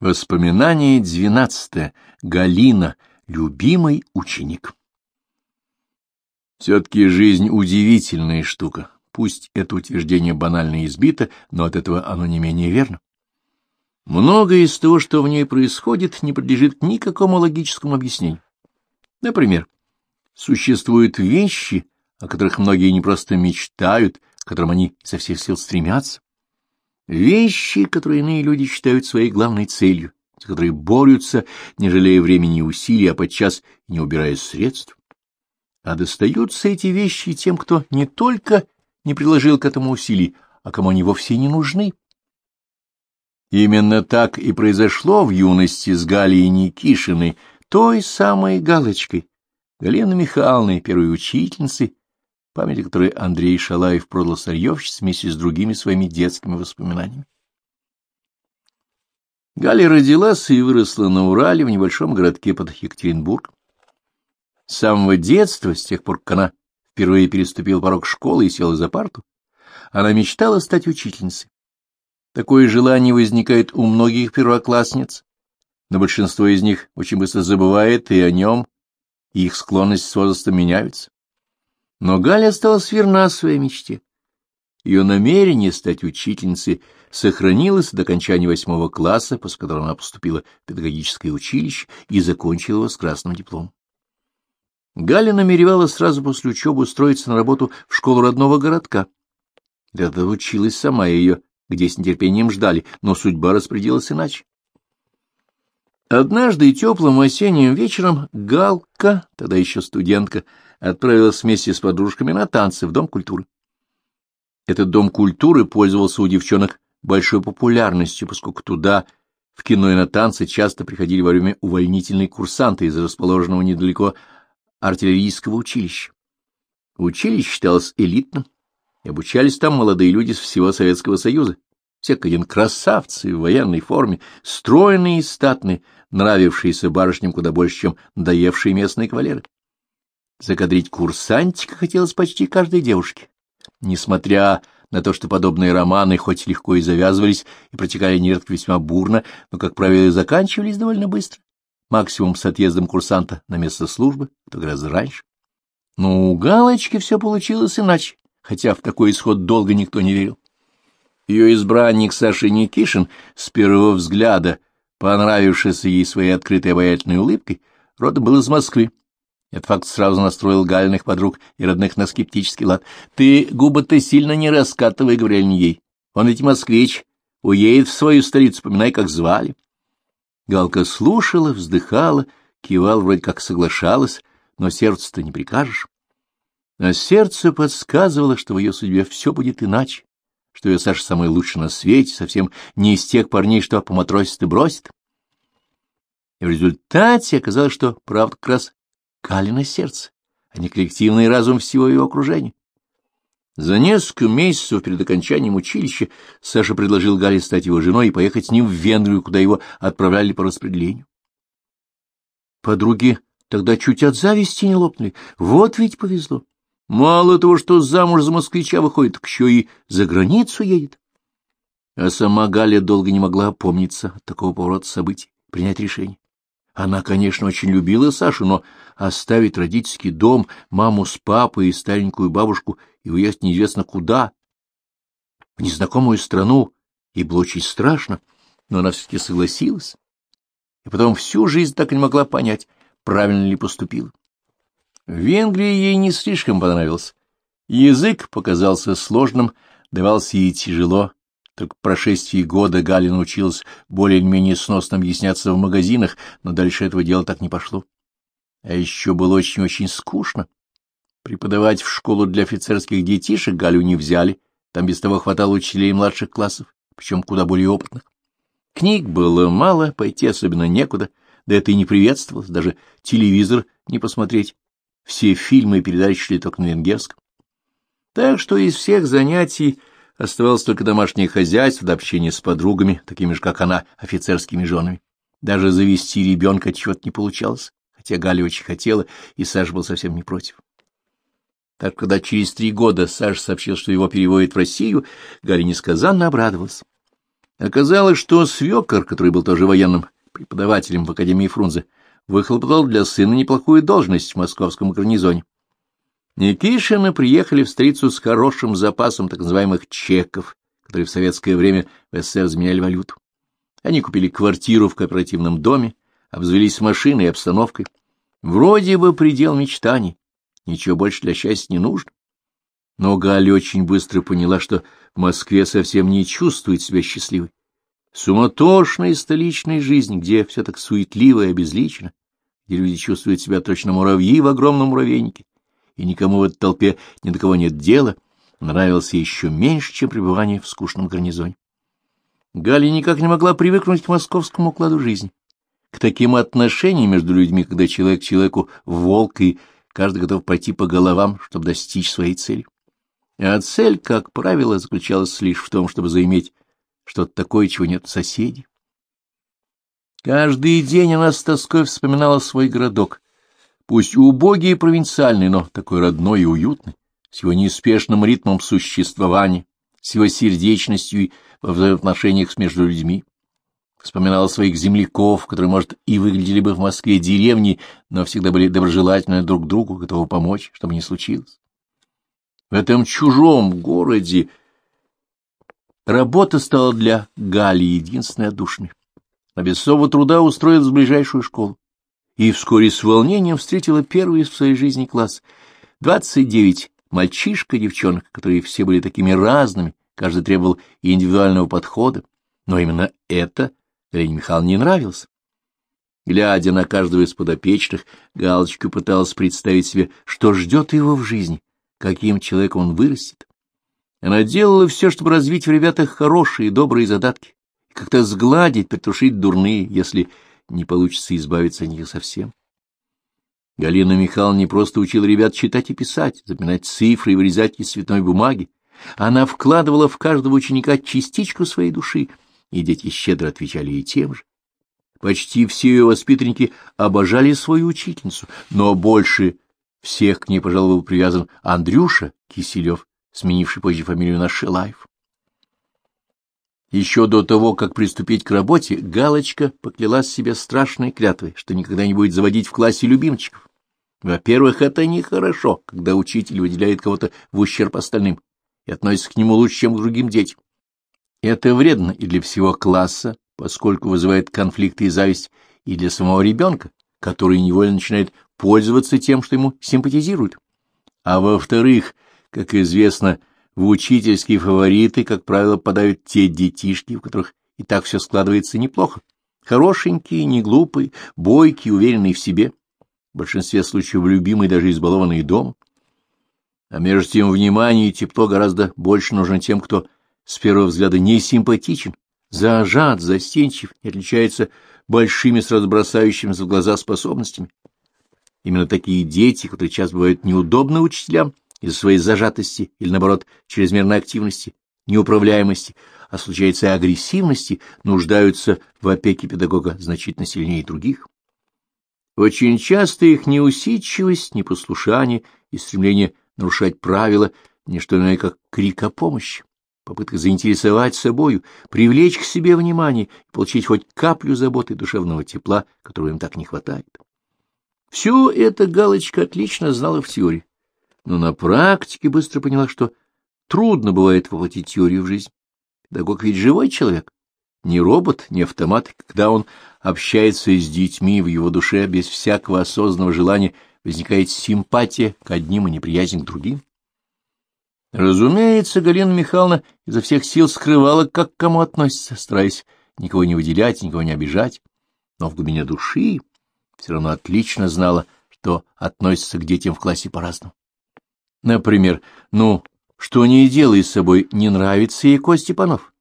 Воспоминание двенадцатое. Галина. Любимый ученик. Все-таки жизнь удивительная штука. Пусть это утверждение банально избито, но от этого оно не менее верно. Многое из того, что в ней происходит, не подлежит никакому логическому объяснению. Например, существуют вещи, о которых многие не просто мечтают, к которым они со всех сил стремятся. Вещи, которые иные люди считают своей главной целью, за которые борются, не жалея времени и усилий, а подчас не убирая средств. А достаются эти вещи тем, кто не только не приложил к этому усилий, а кому они вовсе не нужны. Именно так и произошло в юности с Галией Никишиной, той самой Галочкой, Галиной Михайловной, первой учительницей, памяти которой Андрей Шалаев продал сырьевщиц вместе с другими своими детскими воспоминаниями. Галя родилась и выросла на Урале в небольшом городке под Екатеринбург. С самого детства, с тех пор, как она впервые переступила порог школы и села за парту, она мечтала стать учительницей. Такое желание возникает у многих первоклассниц, но большинство из них очень быстро забывает и о нем, и их склонность с возрастом меняются. Но Галя осталась верна своей мечте. Ее намерение стать учительницей сохранилось до окончания восьмого класса, после которого она поступила в педагогическое училище и закончила его с красным дипломом. Галя намеревалась сразу после учебы устроиться на работу в школу родного городка. Для этого училась сама ее где с нетерпением ждали, но судьба распорядилась иначе. Однажды теплым осенним вечером Галка, тогда еще студентка, отправилась вместе с подружками на танцы в Дом культуры. Этот Дом культуры пользовался у девчонок большой популярностью, поскольку туда, в кино и на танцы, часто приходили во время увольнительные курсанты из расположенного недалеко артиллерийского училища. Училище считалось элитным, и обучались там молодые люди из всего Советского Союза. Все как один красавцы в военной форме, стройные и статные, нравившиеся барышням куда больше, чем надоевшие местные кавалеры. Закадрить курсантика хотелось почти каждой девушке. Несмотря на то, что подобные романы хоть легко и завязывались и протекали нередко весьма бурно, но, как правило, заканчивались довольно быстро, максимум с отъездом курсанта на место службы, то гораздо раньше. Но у Галочки все получилось иначе хотя в такой исход долго никто не верил. Ее избранник Саша Никишин с первого взгляда, понравившийся ей своей открытой обаятельной улыбкой, родом был из Москвы. Этот факт сразу настроил Гальных подруг и родных на скептический лад. «Ты губы-то сильно не раскатывай», — не ей. «Он ведь москвич, уедет в свою столицу, поминай, как звали». Галка слушала, вздыхала, кивал, вроде как соглашалась, но сердце-то не прикажешь. А сердце подсказывало, что в ее судьбе все будет иначе, что ее Саша самый лучший на свете, совсем не из тех парней, что поматросит и бросит. И в результате оказалось, что правда как раз Калина сердце, а не коллективный разум всего его окружения. За несколько месяцев перед окончанием училища Саша предложил Гале стать его женой и поехать с ним в Венгрию, куда его отправляли по распределению. Подруги тогда чуть от зависти не лопнули. Вот ведь повезло. Мало того, что замуж за москвича выходит, так еще и за границу едет. А сама Галя долго не могла опомниться от такого поворота событий, принять решение. Она, конечно, очень любила Сашу, но оставить родительский дом, маму с папой и старенькую бабушку и уехать неизвестно куда, в незнакомую страну, и было очень страшно, но она все-таки согласилась. И потом всю жизнь так и не могла понять, правильно ли поступила. В Венгрии ей не слишком понравился. Язык показался сложным, давался ей тяжело. Только по прошествии года Галя научилась более-менее сносно объясняться в магазинах, но дальше этого дела так не пошло. А еще было очень-очень скучно. Преподавать в школу для офицерских детишек Галю не взяли, там без того хватало учителей младших классов, причем куда более опытных. Книг было мало, пойти особенно некуда, да это и не приветствовалось, даже телевизор не посмотреть все фильмы и передачи шли только на венгерском. Так что из всех занятий оставалось только домашнее хозяйство до общения с подругами, такими же, как она, офицерскими женами. Даже завести ребенка чего-то не получалось, хотя Галя очень хотела, и Саша был совсем не против. Так, когда через три года Саша сообщил, что его переводят в Россию, Галя несказанно обрадовалась. Оказалось, что свекор, который был тоже военным преподавателем в Академии Фрунзе, выхлопотал для сына неплохую должность в московском гарнизоне. Никишины приехали в столицу с хорошим запасом так называемых чеков, которые в советское время в СССР заменяли валюту. Они купили квартиру в кооперативном доме, обзавелись машиной и обстановкой. Вроде бы предел мечтаний, ничего больше для счастья не нужно. Но Галя очень быстро поняла, что в Москве совсем не чувствует себя счастливой. Суматошная столичная жизнь, где все так суетливо и обезличено, где люди чувствуют себя точно муравьи в огромном муравейнике, и никому в этой толпе ни до кого нет дела, нравился еще меньше, чем пребывание в скучном гарнизоне. Галя никак не могла привыкнуть к московскому укладу жизни, к таким отношениям между людьми, когда человек человеку волк, и каждый готов пойти по головам, чтобы достичь своей цели. А цель, как правило, заключалась лишь в том, чтобы заиметь что-то такое, чего нет соседей. Каждый день она с тоской вспоминала свой городок, пусть убогий и провинциальный, но такой родной и уютный, с его неспешным ритмом существования, с его сердечностью и во взаимоотношениях между людьми. Вспоминала своих земляков, которые, может, и выглядели бы в Москве деревни, но всегда были доброжелательны друг другу, готовы помочь, чтобы не случилось. В этом чужом городе работа стала для Гали единственной отдушиной. А без особого труда устроилась в ближайшую школу. И вскоре с волнением встретила первый в своей жизни класс. Двадцать девять мальчишка и девчонок, которые все были такими разными, каждый требовал индивидуального подхода, но именно это Галине Михайловне не нравилось. Глядя на каждого из подопечных, Галочка пыталась представить себе, что ждет его в жизни, каким человеком он вырастет. Она делала все, чтобы развить в ребятах хорошие и добрые задатки, как-то сгладить, притушить дурные, если не получится избавиться от них совсем. Галина Михайловна не просто учила ребят читать и писать, запоминать цифры и вырезать из цветной бумаги, она вкладывала в каждого ученика частичку своей души, и дети щедро отвечали ей тем же. Почти все ее воспитанники обожали свою учительницу, но больше всех к ней, пожалуй, был привязан Андрюша Киселев, сменивший позже фамилию на Шилаев. Еще до того, как приступить к работе, Галочка поклялась себе страшной клятвой, что никогда не будет заводить в классе любимчиков. Во-первых, это нехорошо, когда учитель выделяет кого-то в ущерб остальным и относится к нему лучше, чем к другим детям. Это вредно и для всего класса, поскольку вызывает конфликты и зависть, и для самого ребенка, который невольно начинает пользоваться тем, что ему симпатизируют. А во-вторых, как известно, в учительские фавориты, как правило, попадают те детишки, у которых и так все складывается неплохо. Хорошенькие, неглупые, бойкие, уверенные в себе, в большинстве случаев любимые, даже избалованные дома. А между тем внимание и тепло гораздо больше нужно тем, кто с первого взгляда не симпатичен, зажат, застенчив, не отличается большими сразу бросающимися в глаза способностями. Именно такие дети, которые часто бывают неудобны учителям из-за своей зажатости или, наоборот, чрезмерной активности, неуправляемости, а случается и агрессивности, нуждаются в опеке педагога значительно сильнее других. Очень часто их неусидчивость, непослушание и стремление нарушать правила — не что иное, как крик о помощи, попытка заинтересовать собою, привлечь к себе внимание и получить хоть каплю заботы и душевного тепла, которого им так не хватает. Все это Галочка отлично знала в теории, но на практике быстро поняла, что трудно бывает воплотить теорию в жизнь. Педагог ведь живой человек, не робот, не автомат. Когда он общается с детьми в его душе без всякого осознанного желания возникает симпатия к одним и неприязнь к другим. Разумеется, Галина Михайловна изо всех сил скрывала, как к кому относится, стараясь никого не выделять, никого не обижать, но в глубине души все равно отлично знала, что относится к детям в классе по-разному. Например, ну, что не делай с собой, не нравится ей Костя Панов.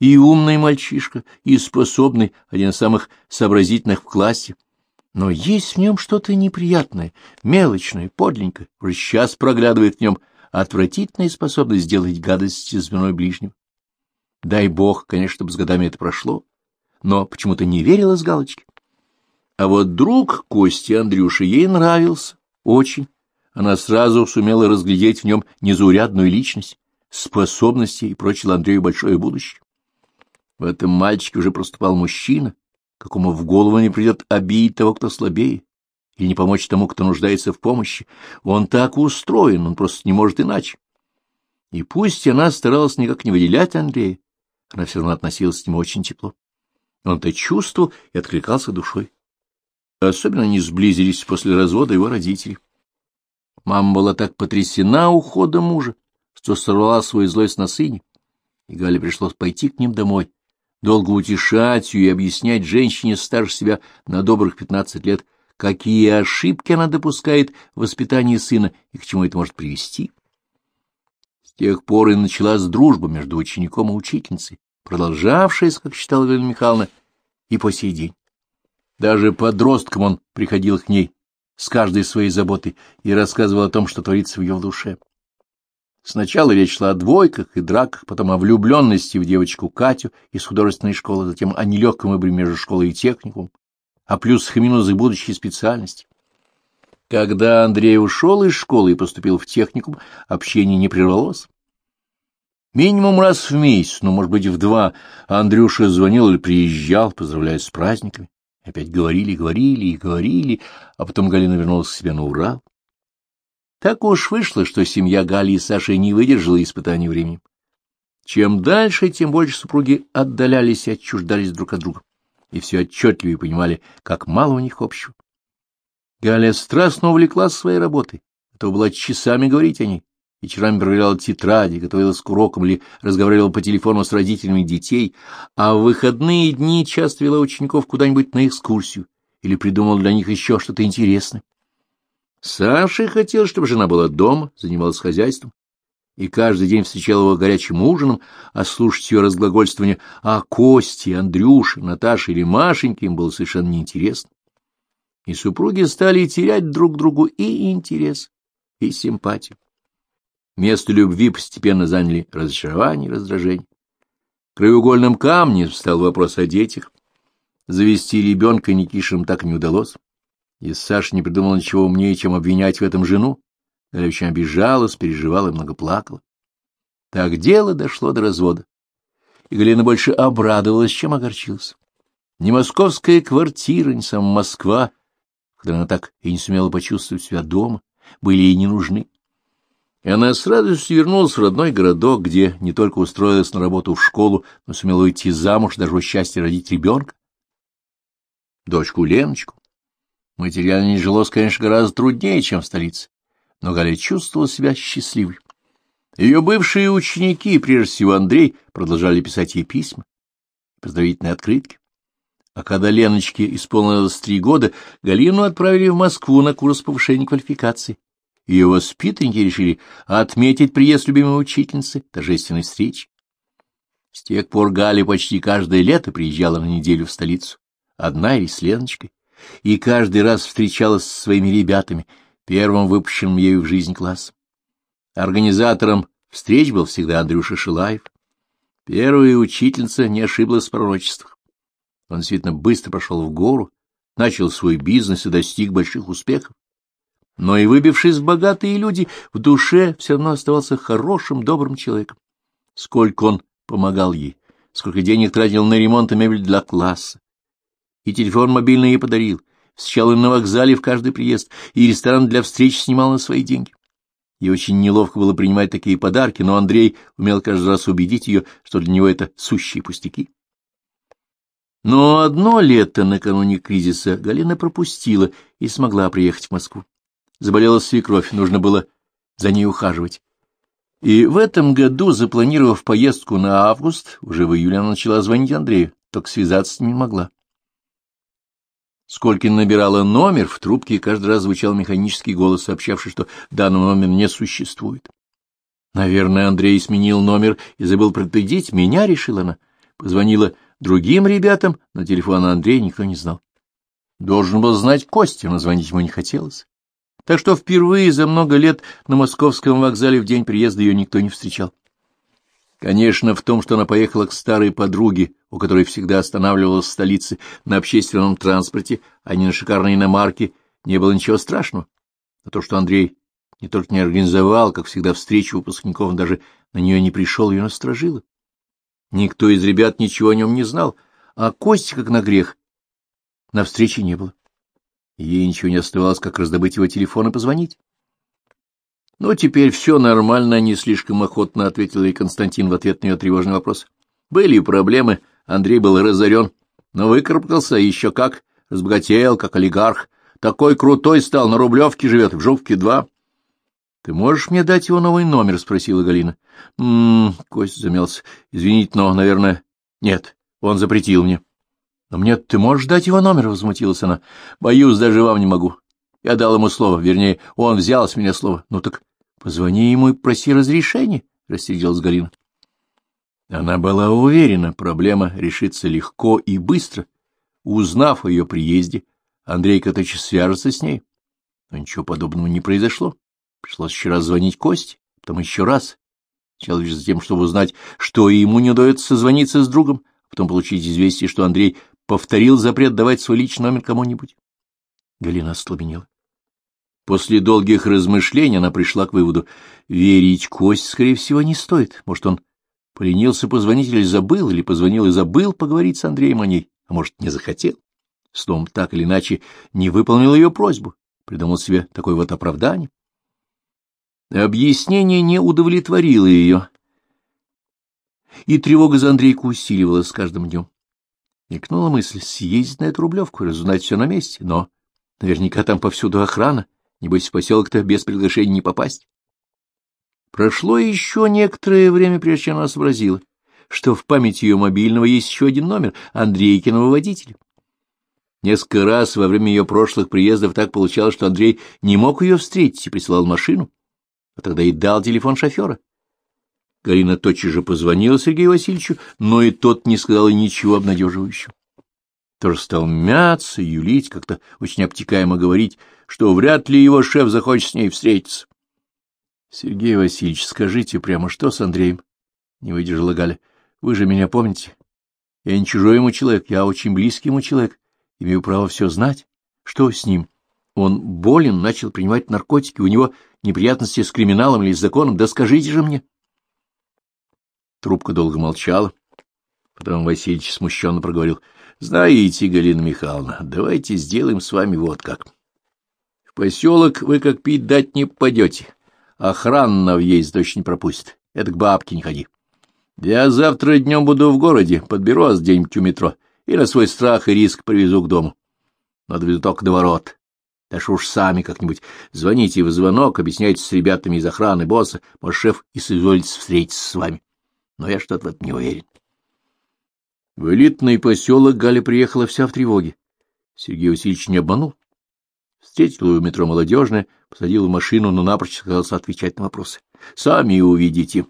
И умный мальчишка, и способный, один из самых сообразительных в классе, но есть в нем что-то неприятное, мелочное, подленькое, уже сейчас проглядывает в нем отвратительная способность сделать гадости спиной ближнего. Дай бог, конечно, чтобы с годами это прошло, но почему-то не верила с галочки. А вот друг Кости Андрюши ей нравился, очень. Она сразу сумела разглядеть в нем незаурядную личность, способности и прочила Андрею большое будущее. В этом мальчике уже проступал мужчина, какому в голову не придет обидеть того, кто слабее, или не помочь тому, кто нуждается в помощи. Он так устроен, он просто не может иначе. И пусть она старалась никак не выделять Андрея, она все равно относилась к нему очень тепло. Он это чувствовал и откликался душой. Особенно они сблизились после развода его родителей. Мама была так потрясена уходом мужа, что сорвала свою злость на сыне, и Гале пришлось пойти к ним домой, долго утешать ее и объяснять женщине старше себя на добрых пятнадцать лет, какие ошибки она допускает в воспитании сына и к чему это может привести. С тех пор и началась дружба между учеником и учительницей, продолжавшаяся, как считала Галина Михайловна, и по сей день. Даже подростком он приходил к ней с каждой своей заботой и рассказывал о том, что творится в ее душе. Сначала речь шла о двойках и драках, потом о влюбленности в девочку Катю из художественной школы, затем о нелегком выборе между школой и техникум, о плюсах и минусах будущей специальности. Когда Андрей ушел из школы и поступил в техникум, общение не прервалось. Минимум раз в месяц, ну, может быть, в два, Андрюша звонил или приезжал, поздравляя с праздниками. Опять говорили, говорили и говорили, а потом Галина вернулась к себе на Урал. Так уж вышло, что семья Гали и Саши не выдержала испытаний времени. Чем дальше, тем больше супруги отдалялись и отчуждались друг от друга, и все отчетливее понимали, как мало у них общего. Галя страстно увлеклась своей работой, готова была часами говорить о ней, вечерами проверяла тетради, готовилась к урокам или разговаривала по телефону с родителями детей, а в выходные дни часто вела учеников куда-нибудь на экскурсию или придумала для них еще что-то интересное. Саше хотел, чтобы жена была дома, занималась хозяйством, и каждый день встречал его горячим ужином, а слушать ее разглагольствование о Косте, Андрюше, Наташе или Машеньке им было совершенно неинтересно. И супруги стали терять друг другу и интерес, и симпатию. Место любви постепенно заняли разочарование и раздражение. Краеугольным камнем стал вопрос о детях. Завести ребенка Никишам так не удалось. И Саша не придумал ничего умнее, чем обвинять в этом жену. Галя очень обижалась, переживала и много плакала. Так дело дошло до развода. И Галина больше обрадовалась, чем огорчилась. Ни московская квартира, ни сама Москва, когда она так и не сумела почувствовать себя дома, были ей не нужны. И она с радостью вернулась в родной городок, где не только устроилась на работу в школу, но сумела уйти замуж, даже в счастье родить ребенка. Дочку Леночку. Материально не жилось, конечно, гораздо труднее, чем в столице, но Галя чувствовала себя счастливой. Ее бывшие ученики, прежде всего Андрей, продолжали писать ей письма, поздравительные открытки. А когда Леночке исполнилось три года, Галину отправили в Москву на курс повышения квалификации. Ее воспитанники решили отметить приезд любимой учительницы, торжественной встречи. С тех пор Галя почти каждое лето приезжала на неделю в столицу, одна или с Леночкой и каждый раз встречалась со своими ребятами, первым выпущенным ею в жизнь класс. Организатором встреч был всегда Андрюша Шилаев. Первая учительница не ошиблась в пророчествах. Он действительно быстро прошел в гору, начал свой бизнес и достиг больших успехов. Но и выбившись богатые люди, в душе все равно оставался хорошим, добрым человеком. Сколько он помогал ей, сколько денег тратил на ремонт и мебель для класса, и телефон мобильный ей подарил. Встречал на вокзале в каждый приезд, и ресторан для встреч снимал на свои деньги. Ей очень неловко было принимать такие подарки, но Андрей умел каждый раз убедить ее, что для него это сущие пустяки. Но одно лето накануне кризиса Галина пропустила и смогла приехать в Москву. Заболела свекровь, нужно было за ней ухаживать. И в этом году, запланировав поездку на август, уже в июле она начала звонить Андрею, только связаться не могла. Сколькин набирала номер, в трубке каждый раз звучал механический голос, сообщавший, что данного номера не существует. Наверное, Андрей сменил номер и забыл предупредить. Меня, решила она. Позвонила другим ребятам, но телефона Андрея никто не знал. Должен был знать Костя, но звонить ему не хотелось. Так что впервые за много лет на московском вокзале в день приезда ее никто не встречал. Конечно, в том, что она поехала к старой подруге, у которой всегда останавливалась в столице на общественном транспорте, а не на шикарной иномарке, не было ничего страшного. А то, что Андрей не только не организовал, как всегда, встречу выпускников, даже на нее не пришел, ее насторожило. Никто из ребят ничего о нем не знал, а Кости, как на грех, на встрече не было. Ей ничего не оставалось, как раздобыть его телефон и позвонить. — Ну, теперь все нормально, — не слишком охотно ответил ей Константин в ответ на ее тревожный вопрос. — Были проблемы, Андрей был разорен, но выкарабкался еще как, разбогател, как олигарх. Такой крутой стал, на Рублевке живет, в Жовке два. — Ты можешь мне дать его новый номер? — спросила Галина. — М-м, Кость замялся. — Извините, но, наверное, нет, он запретил мне. — Но мне ты можешь дать его номер? — возмутилась она. — Боюсь, даже вам не могу. Я дал ему слово, вернее, он взял с меня слово. Ну так позвони ему и проси разрешения, — рассердилась Галина. Она была уверена, проблема решится легко и быстро. Узнав о ее приезде, Андрей Котович свяжется с ней. Но ничего подобного не произошло. Пришлось еще раз звонить Косте, потом еще раз. Сначала лишь за тем, чтобы узнать, что ему не удается созвониться с другом, а потом получить известие, что Андрей повторил запрет давать свой личный номер кому-нибудь. Галина остолбенела. После долгих размышлений она пришла к выводу. Верить Кость, скорее всего, не стоит. Может, он поленился позвонить или забыл, или позвонил и забыл поговорить с Андреем о ней, а может, не захотел. Словом, так или иначе, не выполнил ее просьбу, придумал себе такое вот оправдание. Объяснение не удовлетворило ее, и тревога за Андрейку усиливалась с каждым днем. Мелькнула мысль съездить на эту Рублевку разузнать все на месте, но наверняка там повсюду охрана, небось в поселок-то без приглашения не попасть. Прошло еще некоторое время, прежде чем она сообразила, что в памяти ее мобильного есть еще один номер — Андрейкиного водителя. Несколько раз во время ее прошлых приездов так получалось, что Андрей не мог ее встретить и присылал машину а тогда и дал телефон шофера. Галина тотчас же позвонила Сергею Васильевичу, но и тот не сказал ничего обнадеживающего. Тоже стал мяться, юлить, как-то очень обтекаемо говорить, что вряд ли его шеф захочет с ней встретиться. — Сергей Васильевич, скажите прямо, что с Андреем? — не выдержала Галя. — Вы же меня помните? Я не чужой ему человек, я очень близкий ему человек, имею право все знать. Что с ним? Он болен, начал принимать наркотики, у него неприятности с криминалом или с законом, да скажите же мне. Трубка долго молчала. Потом Васильевич смущенно проговорил. — Знаете, Галина Михайловна, давайте сделаем с вами вот как. В поселок вы как пить дать не попадете. Охрана на въезд точно не пропустит. Это к бабке не ходи. Я завтра днем буду в городе, подберу вас где-нибудь у метро и на свой страх и риск привезу к дому. Надо доведу только до ворот. Даже уж сами как-нибудь звоните в звонок, объясняйте с ребятами из охраны босса, может, шеф и соизволится встретиться с вами. Но я что-то в это не уверен. В элитный поселок Галя приехала вся в тревоге. Сергей Васильевич не обманул. Встретил ее в метро молодежное, посадил в машину, но напрочь сказался отвечать на вопросы. — Сами увидите.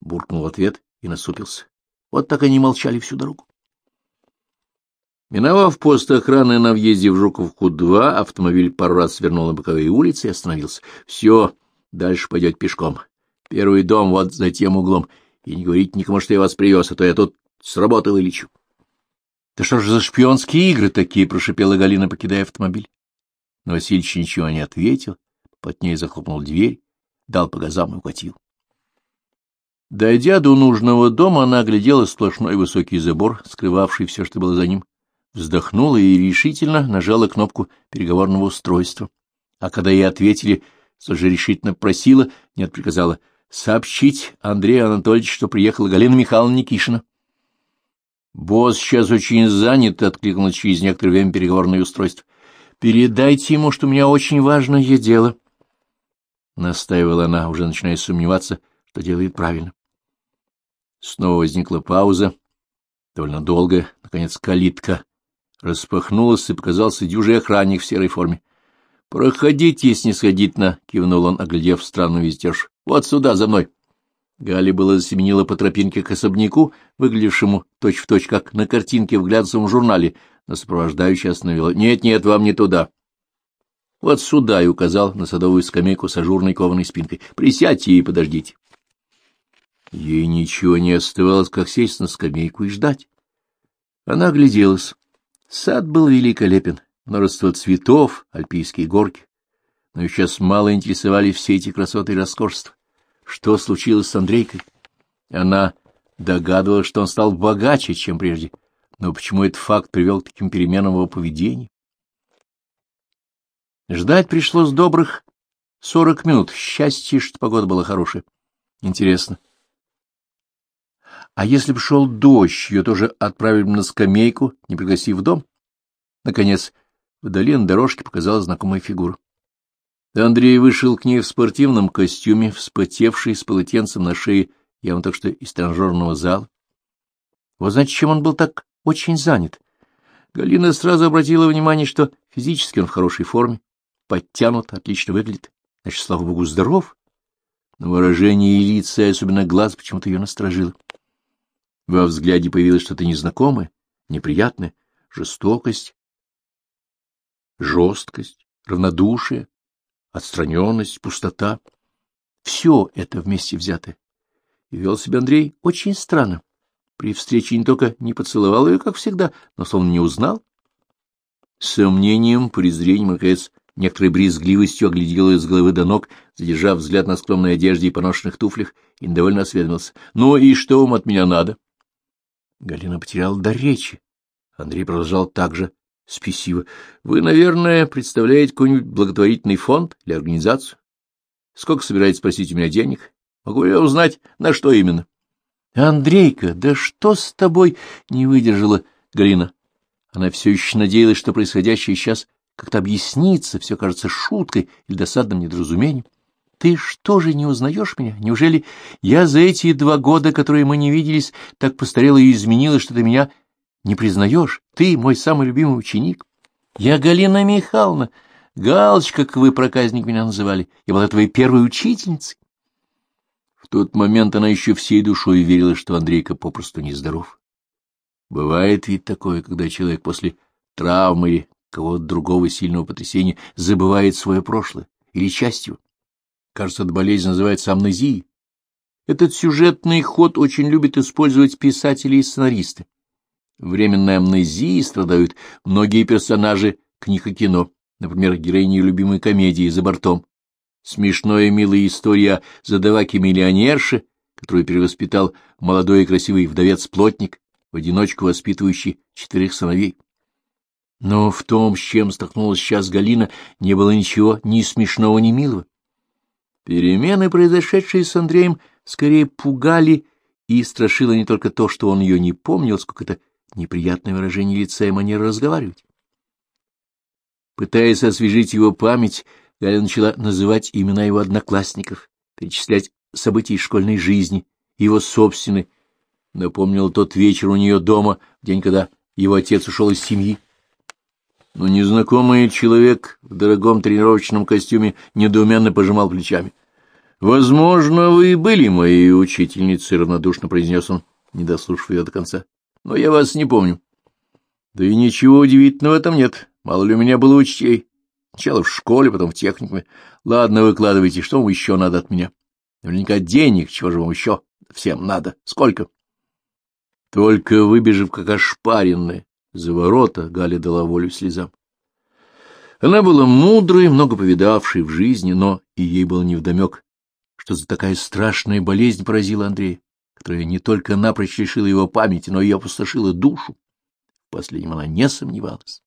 Буркнул ответ и насупился. Вот так они молчали всю дорогу. Миновав пост охраны на въезде в Жуковку-2, автомобиль пару раз свернул на боковые улицы и остановился. Все, дальше пойдет пешком. Первый дом вот за тем углом. И не говорите никому, что я вас привез, а то я тут с работы вылечу. — Да что же за шпионские игры такие? — прошипела Галина, покидая автомобиль. Но Васильевич ничего не ответил, плотнее захлопнул дверь, дал по газам и укатил. Дойдя до нужного дома, она оглядела сплошной высокий забор, скрывавший все, что было за ним вздохнула и решительно нажала кнопку переговорного устройства. А когда ей ответили, тоже решительно просила, нет, приказала, сообщить Андрею Анатольевичу, что приехала Галина Михайловна Никишина. «Босс сейчас очень занят», — откликнулась через некоторое время переговорное устройство. «Передайте ему, что у меня очень важное дело». Настаивала она, уже начиная сомневаться, что делает правильно. Снова возникла пауза, довольно долгая, наконец, калитка распахнулась и показался дюжий охранник в серой форме. — Проходите, снисходительно, — кивнул он, оглядев странную вездеж. — Вот сюда, за мной. Галя было засеменила по тропинке к особняку, выглядевшему точь-в-точь, точь, как на картинке в глянцевом журнале, но сопровождающая остановила. «Нет, — Нет-нет, вам не туда. — Вот сюда, — и указал на садовую скамейку с ажурной кованой спинкой. — Присядьте и подождите. Ей ничего не оставалось, как сесть на скамейку и ждать. Она огляделась. Сад был великолепен, множество цветов, альпийские горки. Но сейчас мало интересовали все эти красоты и роскошества. Что случилось с Андрейкой? Она догадывалась, что он стал богаче, чем прежде. Но почему этот факт привел к таким переменам его поведения? Ждать пришлось добрых сорок минут. Счастье, что погода была хорошая. Интересно. А если бы шел дождь, ее тоже отправили бы на скамейку, не пригласив в дом? Наконец, вдали на дорожке показалась знакомая фигура. Андрей вышел к ней в спортивном костюме, вспотевший, с полотенцем на шее, явно так что из тренажерного зала. Вот значит, чем он был так очень занят. Галина сразу обратила внимание, что физически он в хорошей форме, подтянут, отлично выглядит. Значит, слава богу, здоров. Но выражение лица, особенно глаз, почему-то ее насторожило. Во взгляде появилось что-то незнакомое, неприятное, жестокость, жесткость, равнодушие, отстраненность, пустота. Все это вместе взятое. И вел себя Андрей очень странно. При встрече не только не поцеловал ее, как всегда, но словно не узнал. С сомнением, презрением, наконец, некоторой брезгливостью оглядел ее с головы до ног, задержав взгляд на скромной одежде и поношенных туфлях, и недовольно осведомился. — Ну и что вам от меня надо? Галина потеряла дар речи. Андрей продолжал так же спесиво. — Вы, наверное, представляете какой-нибудь благотворительный фонд или организацию? Сколько собираетесь спросить у меня денег? Могу я узнать, на что именно? — Андрейка, да что с тобой? — не выдержала Галина. Она все еще надеялась, что происходящее сейчас как-то объяснится, все кажется шуткой или досадным недоразумением. Ты что же не узнаешь меня? Неужели я за эти два года, которые мы не виделись, так постарела и изменилась, что ты меня не признаешь? Ты мой самый любимый ученик. Я Галина Михайловна. Галочка, как вы, проказник, меня называли. Я была твоей первой учительницей. В тот момент она еще всей душой верила, что Андрейка попросту нездоров. Бывает ведь такое, когда человек после травмы или кого-то другого сильного потрясения забывает свое прошлое или часть его. Кажется, эта болезнь называется амнезией. Этот сюжетный ход очень любят использовать писатели и сценаристы. Временной амнезией страдают многие персонажи книг и кино, например, героини любимой комедии «За бортом», Смешная милая история о задаваке-миллионерше, которую перевоспитал молодой и красивый вдовец-плотник, в одиночку воспитывающий четырех сыновей. Но в том, с чем столкнулась сейчас Галина, не было ничего ни смешного, ни милого. Перемены, произошедшие с Андреем, скорее пугали и страшило не только то, что он ее не помнил, сколько это неприятное выражение лица и манера разговаривать. Пытаясь освежить его память, Галя начала называть имена его одноклассников, перечислять события школьной жизни, его собственной. Напомнил тот вечер у нее дома, в день, когда его отец ушел из семьи. Но незнакомый человек в дорогом тренировочном костюме недоуменно пожимал плечами. — Возможно, вы и были моей учительницей, — равнодушно произнес он, не дослушав ее до конца. — Но я вас не помню. — Да и ничего удивительного в этом нет. Мало ли у меня было учтей. Сначала в школе, потом в техникуме. Ладно, выкладывайте, что вам еще надо от меня? Наверняка денег, чего же вам еще всем надо? Сколько? Только выбежав, как ошпаренная, за ворота Галя дала волю слезам. Она была мудрой, много повидавшей в жизни, но и ей было невдомек, что за такая страшная болезнь поразила Андрея, которая не только напрочь лишила его памяти, но и опустошила душу. В последнем она не сомневалась.